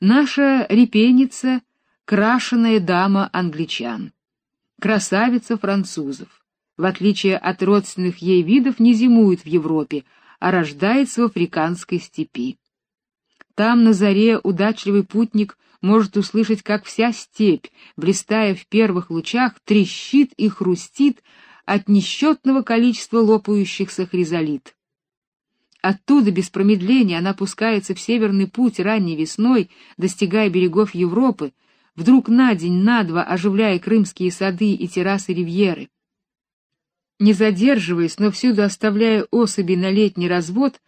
Наша репейница — крашеная дама англичан, красавица французов. В отличие от родственных ей видов, не зимует в Европе, а рождается в африканской степи. Там на заре удачливый путник может услышать, как вся степь, блистая в первых лучах, трещит и хрустит от несчетного количества лопающихся хризолит. Оттуда без промедления она пускается в северный путь ранней весной, достигая берегов Европы, вдруг на день, на два оживляя крымские сады и террасы ривьеры. Не задерживаясь, но всюду оставляя особи на летний развод,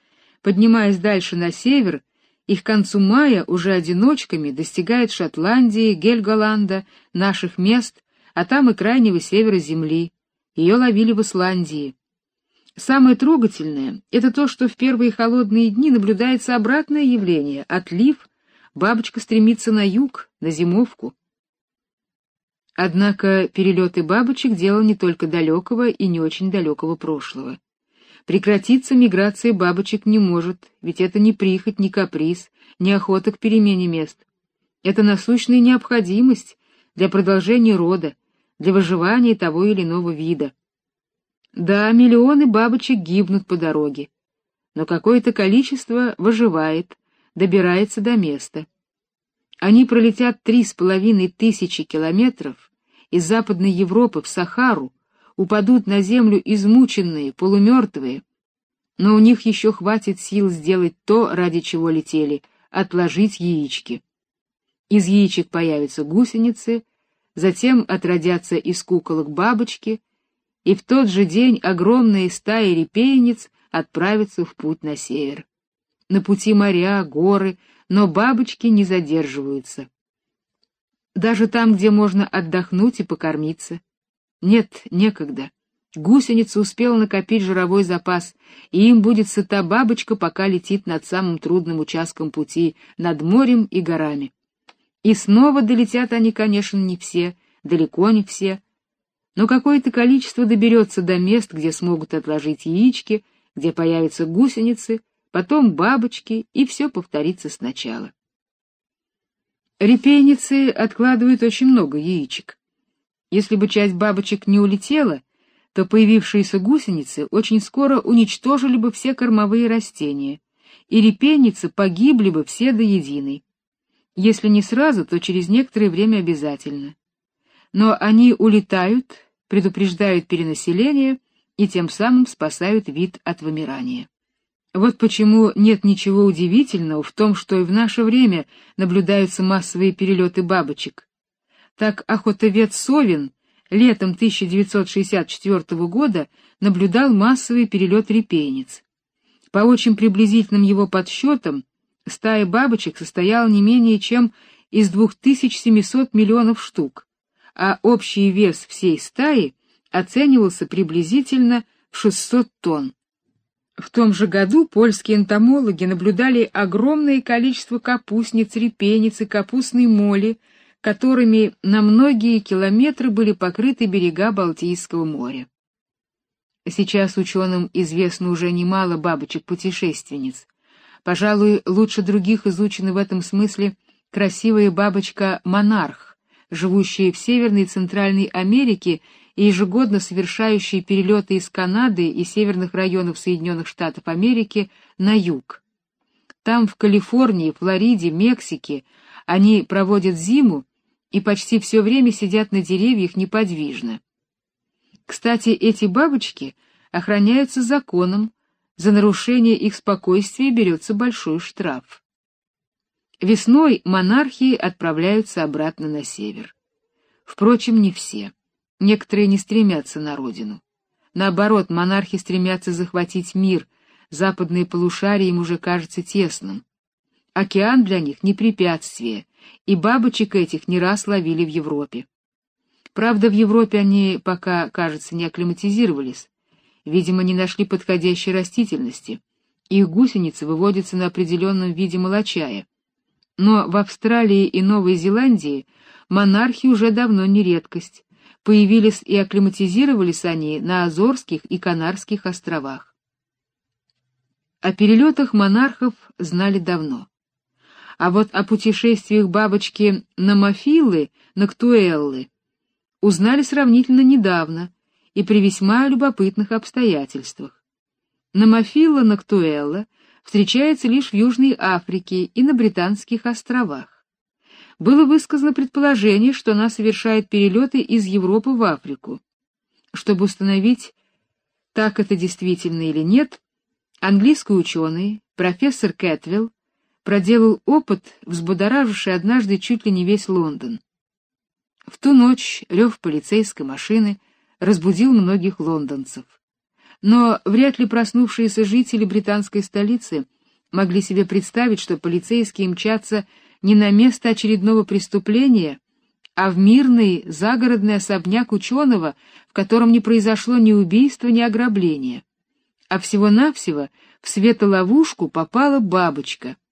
поднимаясь дальше на север, и к концу мая уже одиночками достигает Шотландии, Гельголанда, наших мест, а там и крайнего севера земли. Ее ловили в Исландии. Самое трогательное — это то, что в первые холодные дни наблюдается обратное явление — отлив, бабочка стремится на юг, на зимовку. Однако перелеты бабочек — дело не только далекого и не очень далекого прошлого. Прекратиться миграция бабочек не может, ведь это не прихоть, не каприз, не охота к перемене мест. Это насущная необходимость для продолжения рода, для выживания того или иного вида. Да, миллионы бабочек гибнут по дороге, но какое-то количество выживает, добирается до места. Они пролетят три с половиной тысячи километров из Западной Европы в Сахару, упадут на землю измученные, полумертвые, но у них еще хватит сил сделать то, ради чего летели, отложить яички. Из яичек появятся гусеницы, затем отродятся из куколок бабочки, и в тот же день огромные стаи репейниц отправятся в путь на север. На пути моря, горы, но бабочки не задерживаются. Даже там, где можно отдохнуть и покормиться. Нет, некогда. Гусеница успела накопить жировой запас, и им будет сыта бабочка, пока летит над самым трудным участком пути, над морем и горами. И снова долетят они, конечно, не все, далеко не все, но какое-то количество доберется до мест, где смогут отложить яички, где появятся гусеницы, потом бабочки, и все повторится сначала. Репейницы откладывают очень много яичек. Если бы часть бабочек не улетела, то появившиеся гусеницы очень скоро уничтожили бы все кормовые растения, и репейницы погибли бы все до единой. Если не сразу, то через некоторое время обязательно. Но они улетают, предупреждают перенаселение и тем самым спасают вид от вымирания. Вот почему нет ничего удивительного в том, что и в наше время наблюдаются массовые перелеты бабочек, так охотовед Совин летом 1964 года наблюдал массовый перелет репейниц. По очень приблизительным его подсчетам, стая бабочек состояла не менее чем из 2700 миллионов штук, а общий вес всей стаи оценивался приблизительно в 600 тонн. В том же году польские энтомологи наблюдали огромное количество капустниц, репейниц и капустной моли, которыми на многие километры были покрыты берега Балтийского моря. Сейчас ученым известно уже немало бабочек-путешественниц. Пожалуй, лучше других изучена в этом смысле красивая бабочка-монарх, живущая в Северной и Центральной Америке и ежегодно совершающая перелеты из Канады и северных районов Соединенных Штатов Америки на юг. Там, в Калифорнии, Флориде, Мексике, они проводят зиму и почти все время сидят на деревьях неподвижно. Кстати, эти бабочки охраняются законом, за нарушение их спокойствия берется большой штраф. Весной монархии отправляются обратно на север. Впрочем, не все. Некоторые не стремятся на родину. Наоборот, монархи стремятся захватить мир, западное полушарие им уже кажется тесным. Океан для них не препятствие, и бабочек этих не раз ловили в Европе. Правда, в Европе они пока, кажется, не акклиматизировались. Видимо, не нашли подходящей растительности. Их гусеницы выводятся на определенном виде молочая. Но в Австралии и Новой Зеландии монархи уже давно не редкость. Появились и акклиматизировались они на Азорских и Канарских островах. О перелетах монархов знали давно. а вот о путешествиях бабочки на Мафилы, на Ктуэллы узнали сравнительно недавно и при весьма любопытных обстоятельствах. Намофилла ноктуэлла встречается лишь в Южной Африке и на Британских островах. Было высказано предположение, что она совершает перелеты из Европы в Африку. Чтобы установить, так это действительно или нет, английский ученый, профессор Кэтвилл, проделал опыт, взбудораживший однажды чуть ли не весь Лондон. В ту ночь рев полицейской машины разбудил многих лондонцев. Но вряд ли проснувшиеся жители британской столицы могли себе представить, что полицейские мчатся не на место очередного преступления, а в мирный загородный особняк ученого, в котором не произошло ни убийства, ни ограбления. А всего-навсего в светоловушку попала бабочка —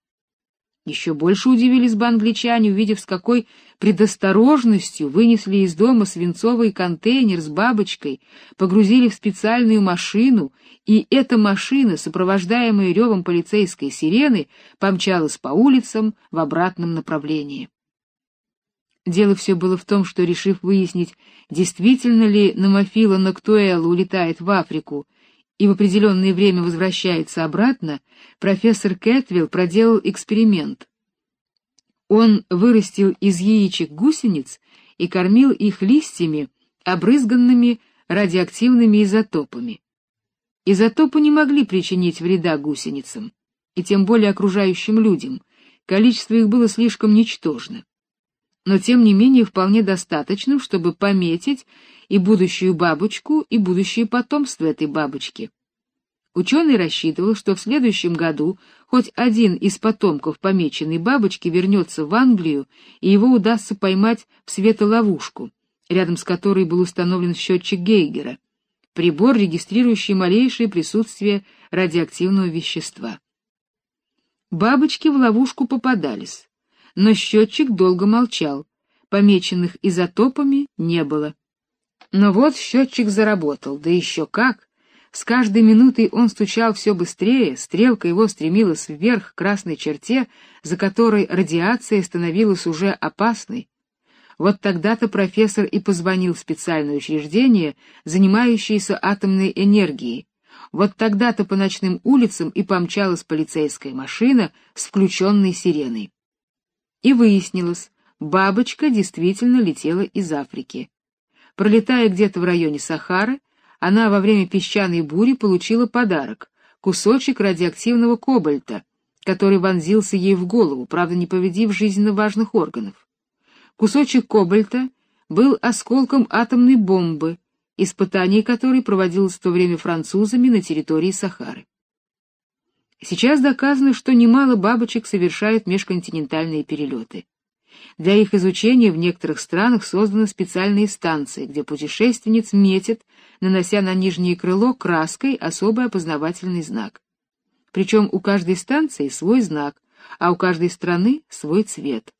еще больше удивились бы англичане, увидев, с какой предосторожностью вынесли из дома свинцовый контейнер с бабочкой, погрузили в специальную машину, и эта машина, сопровождаемая ревом полицейской сирены, помчалась по улицам в обратном направлении. Дело все было в том, что, решив выяснить, действительно ли Намофила Ноктуэлла улетает в Африку, и в определенное время возвращается обратно, профессор Кэтвилл проделал эксперимент. Он вырастил из яичек гусениц и кормил их листьями, обрызганными радиоактивными изотопами. Изотопы не могли причинить вреда гусеницам, и тем более окружающим людям, количество их было слишком ничтожно. Но тем не менее вполне достаточным, чтобы пометить и будущую бабочку, и будущее потомство этой бабочки. Ученый рассчитывал, что в следующем году хоть один из потомков помеченной бабочки вернется в Англию, и его удастся поймать в светоловушку, рядом с которой был установлен счетчик Гейгера, прибор, регистрирующий малейшее присутствие радиоактивного вещества. Бабочки в ловушку попадались, но счетчик долго молчал, помеченных изотопами не было. Но вот счетчик заработал, да еще как! С каждой минутой он стучал все быстрее, стрелка его стремилась вверх к красной черте, за которой радиация становилась уже опасной. Вот тогда-то профессор и позвонил в специальное учреждение, занимающееся атомной энергией. Вот тогда-то по ночным улицам и помчалась полицейская машина с включенной сиреной. И выяснилось, бабочка действительно летела из Африки. Пролетая где-то в районе Сахары, она во время песчаной бури получила подарок — кусочек радиоактивного кобальта, который вонзился ей в голову, правда, не повредив жизненно важных органов. Кусочек кобальта был осколком атомной бомбы, испытание которой проводилось в то время французами на территории Сахары. Сейчас доказано, что немало бабочек совершают межконтинентальные перелеты. Для их изучения в некоторых странах созданы специальные станции, где путешественниц метят, нанося на нижнее крыло краской особый опознавательный знак. Причем у каждой станции свой знак, а у каждой страны свой цвет.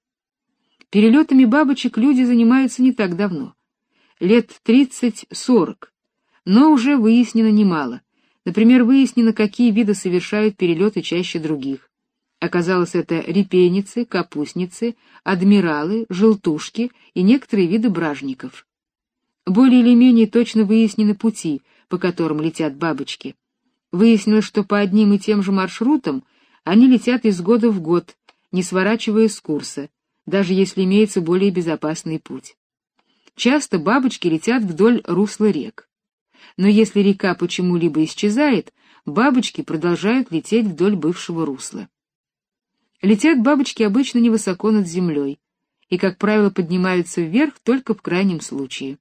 Перелетами бабочек люди занимаются не так давно, лет 30-40, но уже выяснено немало. Например, выяснено, какие виды совершают перелеты чаще других. Оказалось, это репейницы, капустницы, адмиралы, желтушки и некоторые виды бражников. Более или менее точно выяснены пути, по которым летят бабочки. Выяснилось, что по одним и тем же маршрутам они летят из года в год, не сворачивая с курса, даже если имеется более безопасный путь. Часто бабочки летят вдоль русла рек. Но если река почему-либо исчезает, бабочки продолжают лететь вдоль бывшего русла. Летят бабочки обычно невысоко над землей и, как правило, поднимаются вверх только в крайнем случае.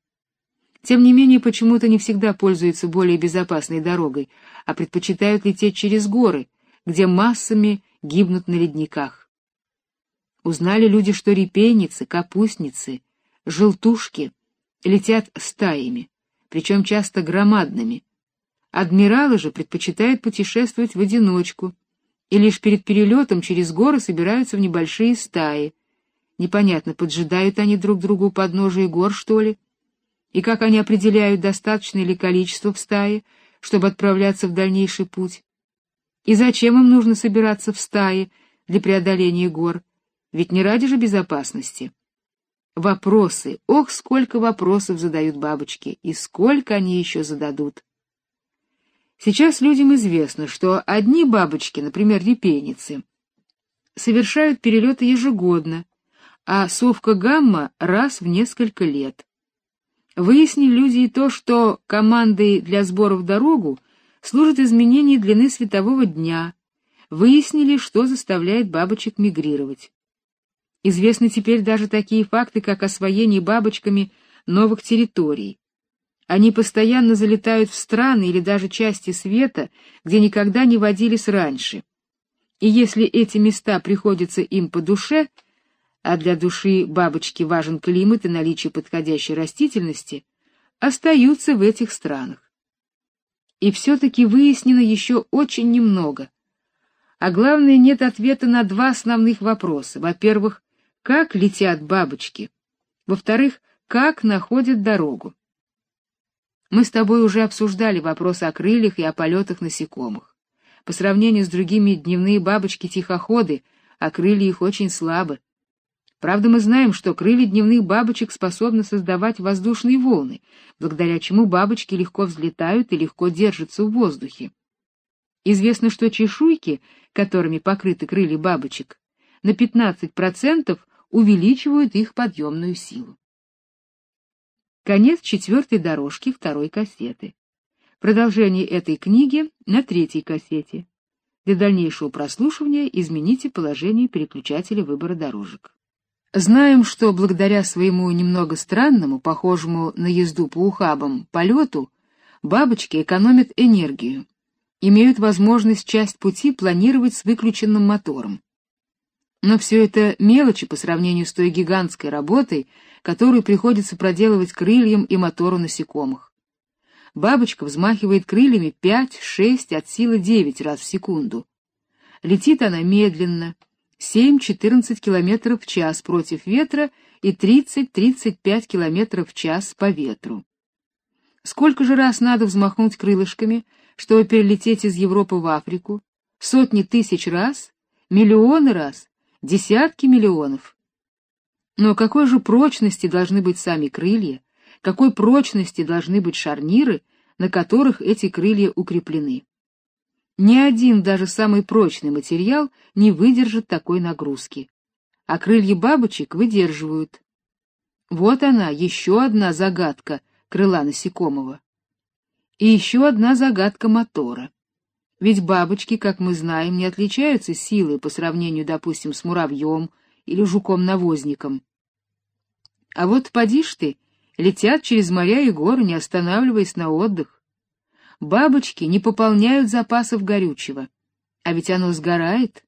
Тем не менее, почему-то не всегда пользуются более безопасной дорогой, а предпочитают лететь через горы, где массами гибнут на ледниках. Узнали люди, что репейницы, капустницы, желтушки летят стаями, причем часто громадными. Адмиралы же предпочитают путешествовать в одиночку, и лишь перед перелетом через горы собираются в небольшие стаи. Непонятно, поджидают они друг другу у подножия гор, что ли? И как они определяют, достаточное ли количество в стае, чтобы отправляться в дальнейший путь? И зачем им нужно собираться в стае для преодоления гор, ведь не ради же безопасности. Вопросы, ох, сколько вопросов задают бабочки, и сколько они еще зададут. Сейчас людям известно, что одни бабочки, например, репейницы, совершают перелеты ежегодно, а совка гамма раз в несколько лет. Выяснили люди и то, что командой для сбора в дорогу служит изменение длины светового дня. Выяснили, что заставляет бабочек мигрировать. Известны теперь даже такие факты, как освоение бабочками новых территорий. Они постоянно залетают в страны или даже части света, где никогда не водились раньше. И если эти места приходятся им по душе, а для души бабочки важен климат и наличие подходящей растительности, остаются в этих странах. И все-таки выяснено еще очень немного. А главное, нет ответа на два основных вопроса. Во-первых, как летят бабочки? Во-вторых, как находят дорогу? Мы с тобой уже обсуждали вопрос о крыльях и о полетах насекомых. По сравнению с другими дневные бабочки-тихоходы, а крылья их очень слабы. Правда, мы знаем, что крылья дневных бабочек способны создавать воздушные волны, благодаря чему бабочки легко взлетают и легко держатся в воздухе. Известно, что чешуйки, которыми покрыты крылья бабочек, на 15% увеличивают их подъемную силу. Конец четвертой дорожки второй кассеты. Продолжение этой книги на третьей кассете. Для дальнейшего прослушивания измените положение переключателя выбора дорожек. Знаем, что благодаря своему немного странному, похожему на езду по ухабам, полету, бабочки экономят энергию, имеют возможность часть пути планировать с выключенным мотором. Но все это мелочи по сравнению с той гигантской работой, которую приходится проделывать крыльям и мотору насекомых. Бабочка взмахивает крыльями 5-6 от силы 9 раз в секунду. Летит она медленно, 7-14 км в час против ветра и 30-35 км в час по ветру. Сколько же раз надо взмахнуть крылышками, чтобы перелететь из Европы в Африку? Сотни тысяч раз? Миллионы раз? Десятки миллионов? Но какой же прочности должны быть сами крылья? Какой прочности должны быть шарниры, на которых эти крылья укреплены? Ни один, даже самый прочный материал не выдержит такой нагрузки. А крылья бабочек выдерживают. Вот она, еще одна загадка крыла насекомого. И еще одна загадка мотора. Ведь бабочки, как мы знаем, не отличаются силой по сравнению, допустим, с муравьем или жуком-навозником. А вот поди ж ты, летят через моря и горы, не останавливаясь на отдых. Бабочки не пополняют запасов горючего, а ведь оно сгорает.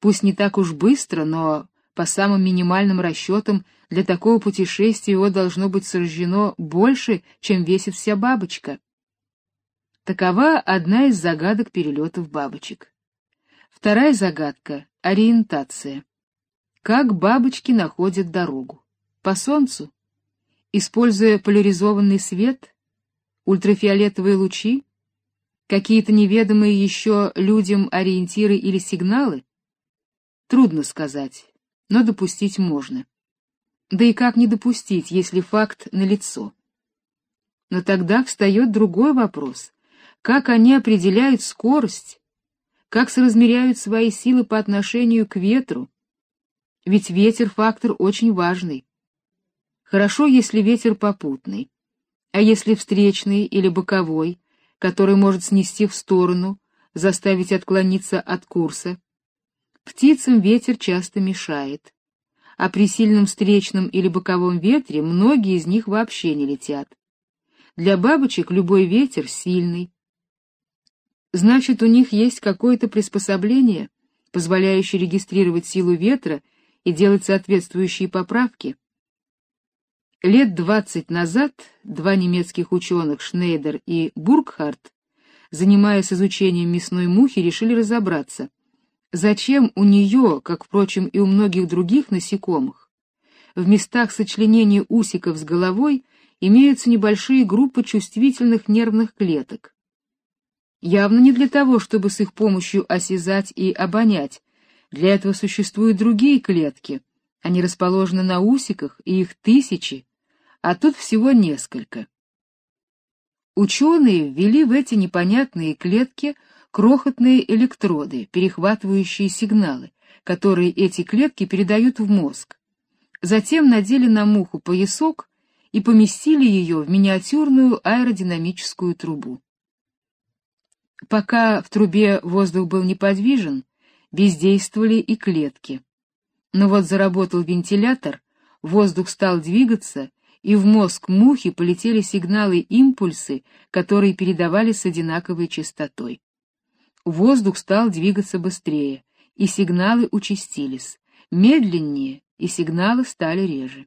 Пусть не так уж быстро, но по самым минимальным расчетам для такого путешествия его должно быть сожжено больше, чем весит вся бабочка. Такова одна из загадок перелетов бабочек. Вторая загадка — ориентация. Как бабочки находят дорогу? По солнцу? Используя поляризованный свет? ультрафиолетовые лучи, какие-то неведомые еще людям ориентиры или сигналы? Трудно сказать, но допустить можно. Да и как не допустить, если факт налицо? Но тогда встает другой вопрос: как они определяют скорость? Как соразмеряют свои силы по отношению к ветру? Ведь ветер фактор очень важный. Хорошо, если ветер попутный. А если встречный или боковой, который может снести в сторону, заставить отклониться от курса? Птицам ветер часто мешает, а при сильном встречном или боковом ветре многие из них вообще не летят. Для бабочек любой ветер сильный. Значит, у них есть какое-то приспособление, позволяющее регистрировать силу ветра и делать соответствующие поправки. Лет двадцать назад два немецких ученых Шнейдер и Бургхарт, занимаясь изучением мясной мухи, решили разобраться, зачем у нее, как, впрочем, и у многих других насекомых, в местах сочленения усиков с головой имеются небольшие группы чувствительных нервных клеток. Явно не для того, чтобы с их помощью осязать и обонять, Для этого существуют другие клетки. Они расположены на усиках, и их тысячи, а тут всего несколько. Ученые ввели в эти непонятные клетки крохотные электроды, перехватывающие сигналы, которые эти клетки передают в мозг. Затем надели на муху поясок и поместили ее в миниатюрную аэродинамическую трубу. Пока в трубе воздух был неподвижен, бездействовали и клетки. Но вот заработал вентилятор, воздух стал двигаться, и в мозг мухи полетели сигналы-импульсы, которые передавали с одинаковой частотой. Воздух стал двигаться быстрее, и сигналы участились, медленнее, и сигналы стали реже.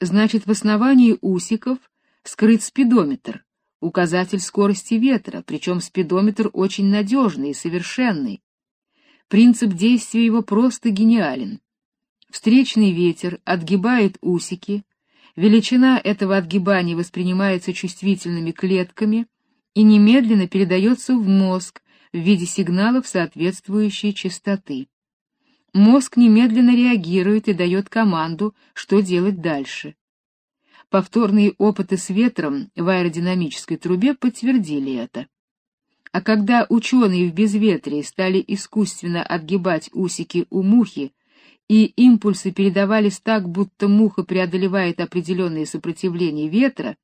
Значит, в основании усиков скрыт спидометр, указатель скорости ветра, причем спидометр очень надежный и совершенный. Принцип действия его просто гениален. Встречный ветер отгибает усики, величина этого отгибания воспринимается чувствительными клетками и немедленно передается в мозг в виде сигналов соответствующей частоты. Мозг немедленно реагирует и дает команду, что делать дальше. Повторные опыты с ветром в аэродинамической трубе подтвердили это. А когда ученые в безветрии стали искусственно отгибать усики у мухи, и импульсы передавались так, будто муха преодолевает определенные сопротивления ветра,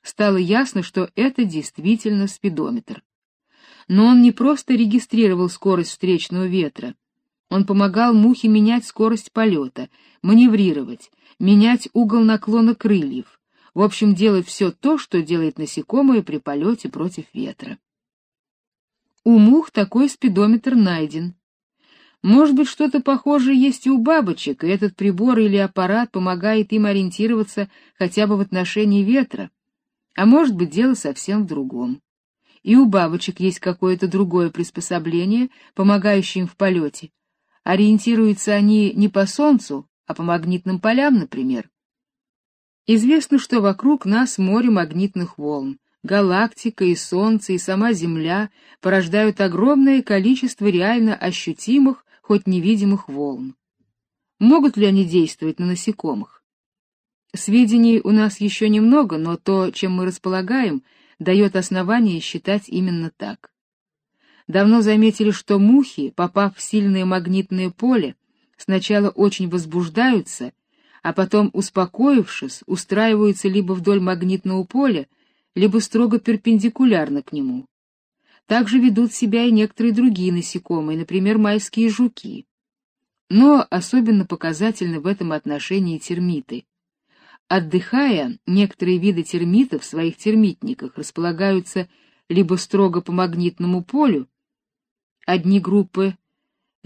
стало ясно, что это действительно спидометр. Но он не просто регистрировал скорость встречного ветра, он помогал мухе менять скорость полета, маневрировать, менять угол наклона крыльев, в общем, делать все то, что делает насекомое при полете против ветра. У мух такой спидометр найден. Может быть, что-то похожее есть и у бабочек, и этот прибор или аппарат помогает им ориентироваться хотя бы в отношении ветра. А может быть, дело совсем в другом. И у бабочек есть какое-то другое приспособление, помогающее им в полете, Ориентируются они не по солнцу, а по магнитным полям, например. Известно, что вокруг нас море магнитных волн. Галактика и Солнце, и сама Земля порождают огромное количество реально ощутимых, хоть невидимых волн. Могут ли они действовать на насекомых? Сведений у нас еще немного, но то, чем мы располагаем, дает основание считать именно так давно заметили, что мухи, попав в сильное магнитное поле, сначала очень возбуждаются, а потом, успокоившись, устраиваются либо вдоль магнитного поля, либо строго перпендикулярно к нему. Также ведут себя и некоторые другие насекомые, например, майские жуки. Но особенно показательны в этом отношении термиты. Отдыхая, некоторые виды термитов в своих термитниках располагаются либо строго по магнитному полю, одни группы,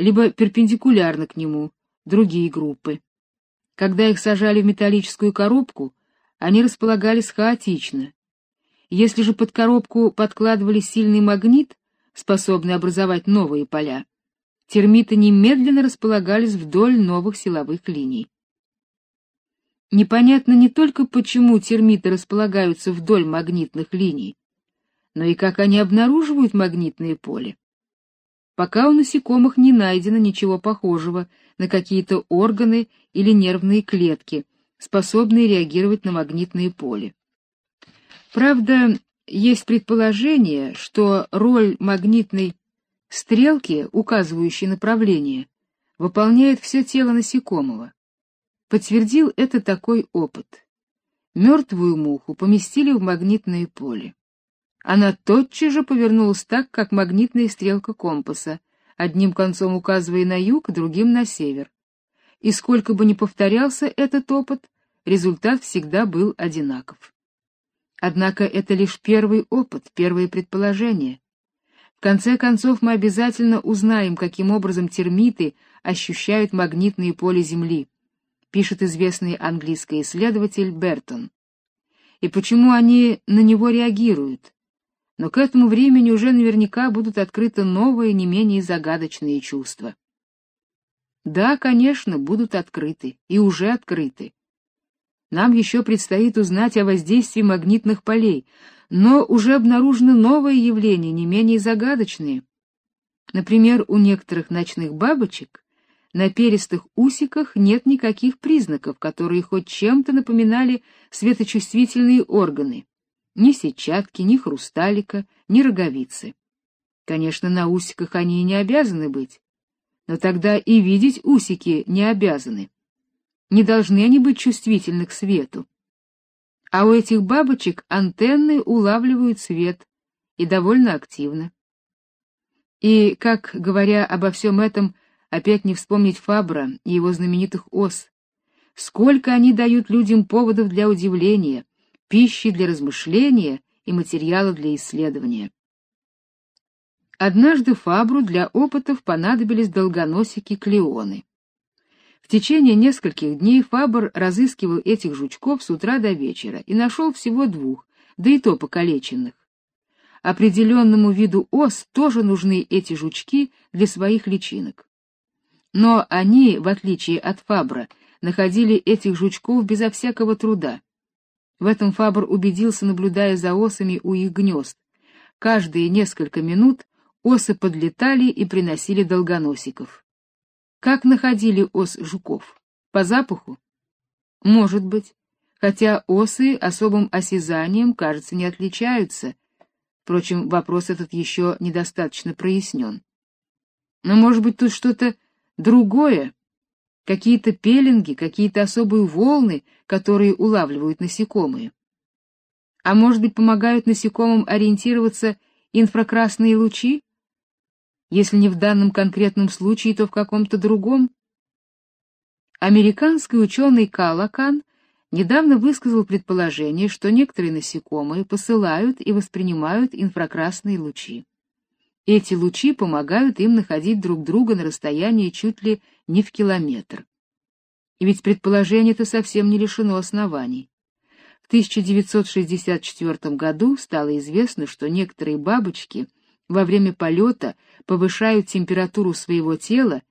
либо перпендикулярно к нему другие группы. Когда их сажали в металлическую коробку, они располагались хаотично. Если же под коробку подкладывали сильный магнит, способный образовать новые поля, термиты немедленно располагались вдоль новых силовых линий. Непонятно не только почему термиты располагаются вдоль магнитных линий, но и как они обнаруживают магнитное поле пока у насекомых не найдено ничего похожего на какие-то органы или нервные клетки, способные реагировать на магнитное поле. Правда, есть предположение, что роль магнитной стрелки, указывающей направление, выполняет все тело насекомого. Подтвердил это такой опыт. Мертвую муху поместили в магнитное поле. Она тотчас же повернулась так, как магнитная стрелка компаса, одним концом указывая на юг, другим на север. И сколько бы ни повторялся этот опыт, результат всегда был одинаков. Однако это лишь первый опыт, первое предположение. В конце концов мы обязательно узнаем, каким образом термиты ощущают магнитные поле Земли, пишет известный английский исследователь Бертон. И почему они на него реагируют? Но к этому времени уже наверняка будут открыты новые, не менее загадочные чувства. Да, конечно, будут открыты и уже открыты. Нам еще предстоит узнать о воздействии магнитных полей, но уже обнаружены новые явления, не менее загадочные. Например, у некоторых ночных бабочек на перистых усиках нет никаких признаков, которые хоть чем-то напоминали светочувствительные органы. Ни сетчатки, ни хрусталика, ни роговицы. Конечно, на усиках они и не обязаны быть, но тогда и видеть усики не обязаны. Не должны они быть чувствительны к свету. А у этих бабочек антенны улавливают свет, и довольно активно. И, как, говоря обо всем этом, опять не вспомнить Фабра и его знаменитых ос. Сколько они дают людям поводов для удивления, пищи для размышления и материала для исследования. Однажды Фабру для опытов понадобились долгоносики Клеоны. В течение нескольких дней Фабр разыскивал этих жучков с утра до вечера и нашел всего двух, да и то покалеченных. Определенному виду ос тоже нужны эти жучки для своих личинок. Но они, в отличие от Фабра, находили этих жучков безо всякого труда. В этом Фабр убедился, наблюдая за осами у их гнезд. Каждые несколько минут осы подлетали и приносили долгоносиков. Как находили ос жуков? По запаху? Может быть, хотя осы особым осязанием, кажется, не отличаются, Впрочем, вопрос этот еще недостаточно прояснен. Но, может быть, тут что-то другое, какие-то пеленги, какие-то особые волны, которые улавливают насекомые. А может быть, помогают насекомым ориентироваться инфракрасные лучи? Если не в данном конкретном случае, то в каком-то другом. Американский ученый Калакан недавно высказал предположение, что некоторые насекомые посылают и воспринимают инфракрасные лучи. Эти лучи помогают им находить друг друга на расстоянии чуть ли не в километр. И ведь предположение это совсем не лишено оснований. В 1964 году стало известно, что некоторые бабочки во время полета повышают температуру своего тела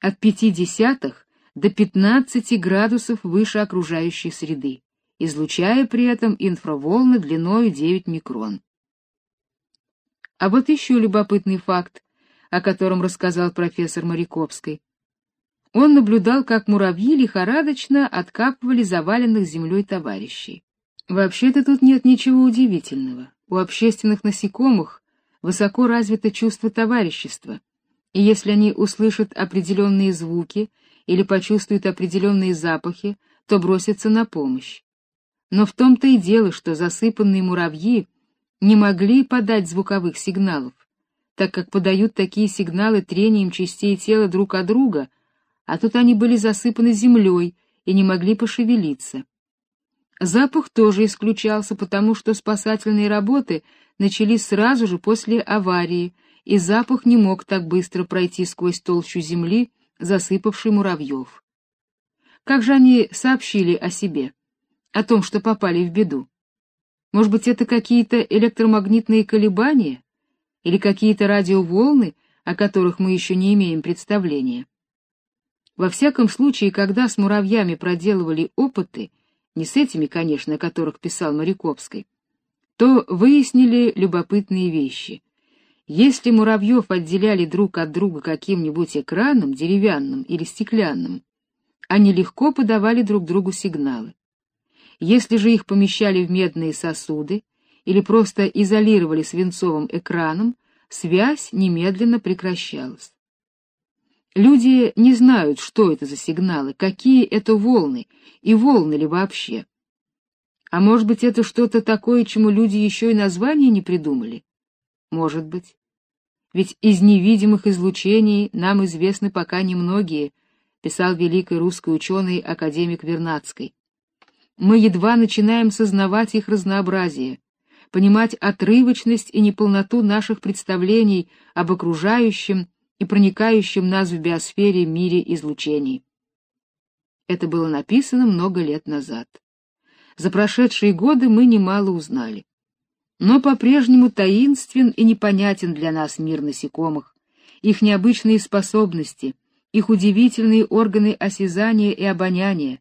от 0,5 до 15 градусов выше окружающей среды, излучая при этом инфраволны длиной 9 микрон. А вот еще любопытный факт, о котором рассказал профессор Мариковский. Он наблюдал, как муравьи лихорадочно откапывали заваленных землей товарищей. Вообще-то тут нет ничего удивительного. У общественных насекомых высоко развито чувство товарищества, и если они услышат определенные звуки или почувствуют определенные запахи, то бросятся на помощь. Но в том-то и дело, что засыпанные муравьи не могли подать звуковых сигналов, так как подают такие сигналы трением частей тела друг от друга, а тут они были засыпаны землей и не могли пошевелиться. Запах тоже исключался, потому что спасательные работы начались сразу же после аварии, и запах не мог так быстро пройти сквозь толщу земли, засыпавший муравьев. Как же они сообщили о себе, о том, что попали в беду? Может быть, это какие-то электромагнитные колебания или какие-то радиоволны, о которых мы еще не имеем представления? Во всяком случае, когда с муравьями проделывали опыты, не с этими, конечно, о которых писал Мариковский, то выяснили любопытные вещи. Если муравьев отделяли друг от друга каким-нибудь экраном, деревянным или стеклянным, они легко подавали друг другу сигналы. Если же их помещали в медные сосуды или просто изолировали свинцовым экраном, связь немедленно прекращалась. Люди не знают, что это за сигналы, какие это волны и волны ли вообще. А может быть, это что-то такое, чему люди еще и название не придумали? Может быть. Ведь из невидимых излучений нам известны пока немногие, писал великий русский ученый академик Вернадский. Мы едва начинаем сознавать их разнообразие, понимать отрывочность и неполноту наших представлений об окружающем и проникающем нас в биосфере мире излучений. Это было написано много лет назад. За прошедшие годы мы немало узнали но по-прежнему таинствен и непонятен для нас мир насекомых, их необычные способности, их удивительные органы осязания и обоняния,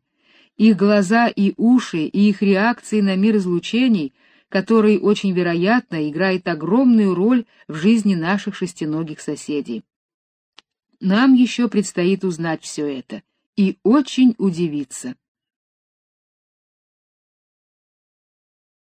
их глаза и уши и их реакции на мир излучений который очень вероятно играет огромную роль в жизни наших шестиногих соседей. Нам еще предстоит узнать все это и очень удивиться.